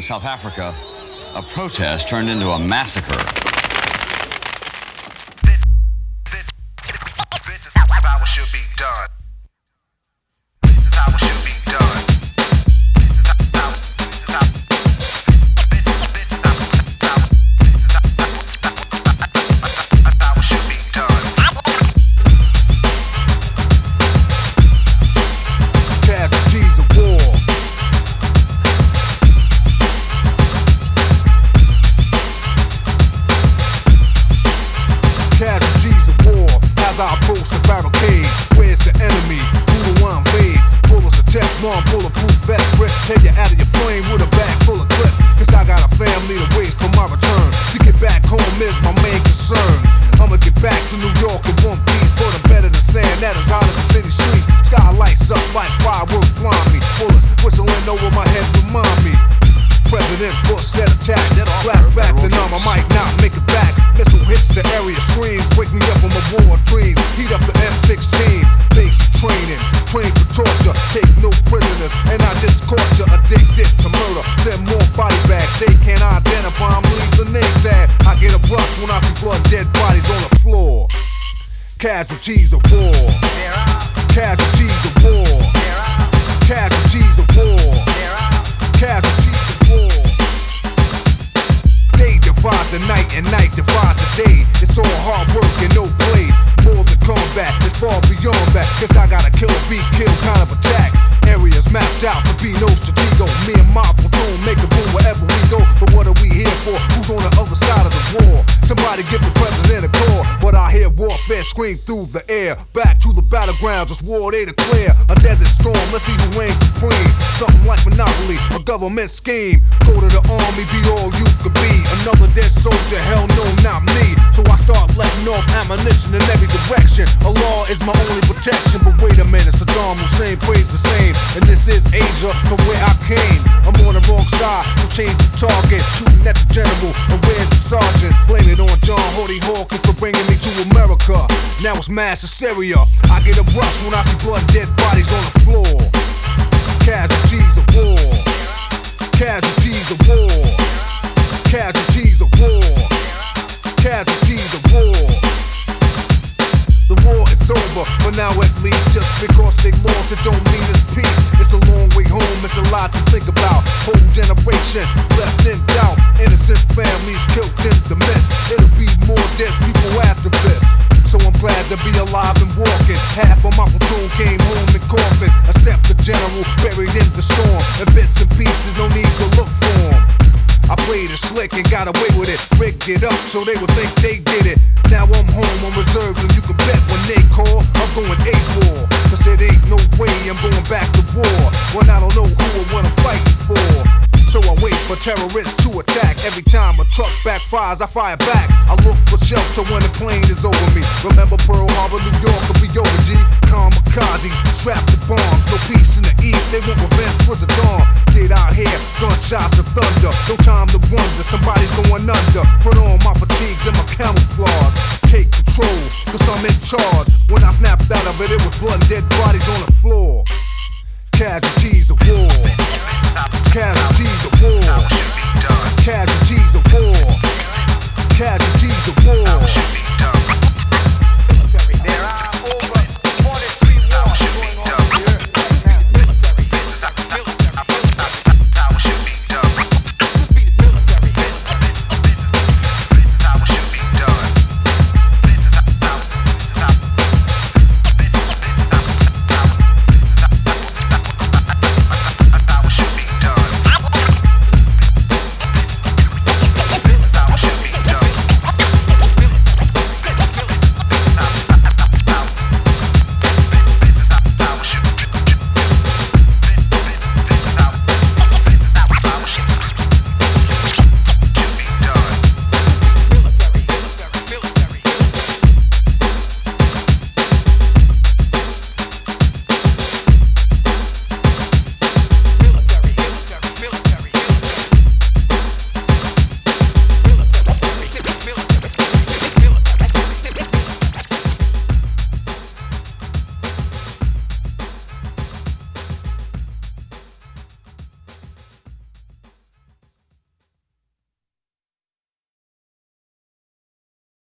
in South Africa, a protest turned into a massacre. The barricade. Where's the enemy? Who do I invade? Bullets of Teflon, bulletproof vest, grip. Take you out of your flame with a bag full of clips. Cause I got a family to wait for my return. To get back home is my main concern. I'ma get back to New York in one piece, but I'm better than sand that is hot as the city street. Sky lights up like fireworks blind me. Bullets whistling over my head remind me. President Bush said attack. Flashback to Nam, I might not make it back. Missile hits the area, screams, wake me up from a war Casualties of war. Casualties of war. Casualties of war. Casualties of war. Day divides the night and night divides the day. It's all hard work and no play. More than combat, it's far beyond that. Cause I gotta kill a be hear scream through the air. Back to the battlegrounds, it's war they declare. A desert storm, let's see who reigns supreme. Something like Monopoly, a government scheme. Go to the army, be all you could be. Another dead soldier, hell no, not me. So I start letting off ammunition in every direction. Allah is my only protection. But wait a minute, Saddam Hussein prays the same. And this is Asia from where I came. I'm on the wrong side, so change the target. Shooting at the general, and where's the sergeant? Blame it on John Hardy Hawkins for bringing me to America. Now it's mass hysteria. I get a rush when I see blood, dead bodies on the floor. Casualties of war. Casualties of war. Casualties of war. Casualties of war. The war is over, for now at least. Just because they lost, it don't mean it's peace. It's a long way home, it's a lot to think about. Whole generation left in doubt. Innocent families killed in the mist. It'll be more dead people after this. To be alive and walking. Half of my platoon came home in coffin. Except the general buried in the storm. In bits and pieces, no need to look for 'em. I played it slick and got away with it. Rigged it up so they would think they did it. Now I'm home on reserve and you can bet when they call, I'm going A-War. Cause it ain't no way I'm going for terrorists to attack. Every time a truck backfires, I fire back. I look for shelter when the plane is over me. Remember Pearl Harbor, New York, will be over G. Kamikaze, strapped to bombs. No peace in the east, they want revenge for dawn. Did I hear gunshots of thunder? No time to wonder, somebody's going under. Put on my fatigues and my camouflage. Take control, cause I'm in charge. When I snapped out of it, it was blood and dead bodies on the floor. Casualties of war. Casualties of war. Casualties of war.